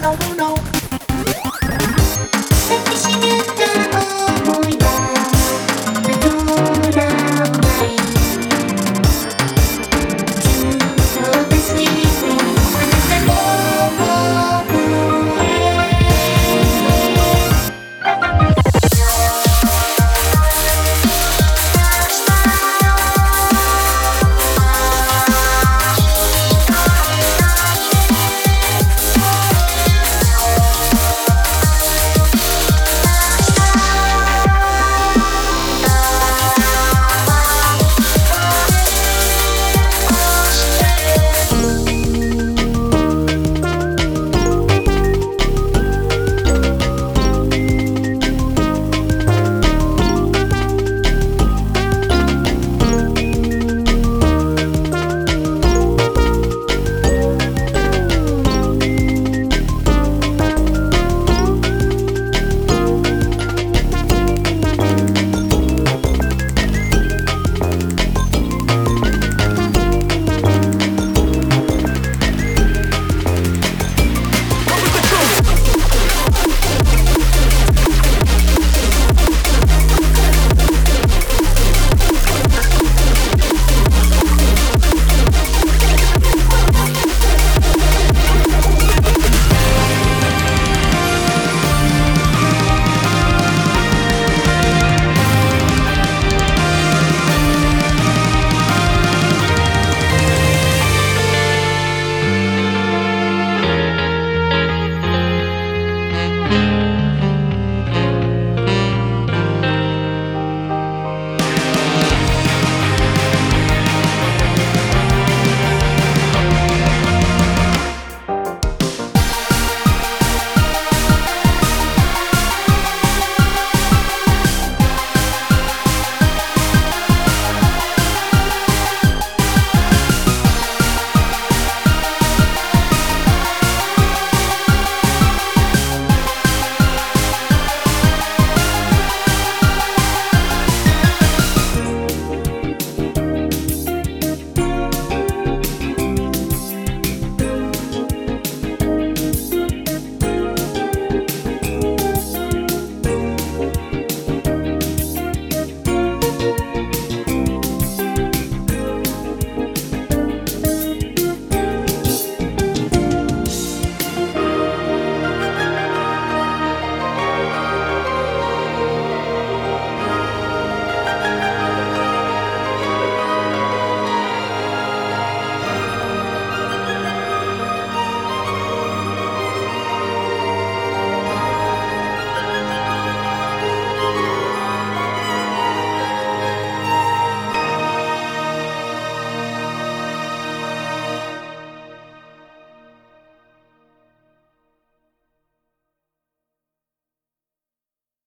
no, no, no.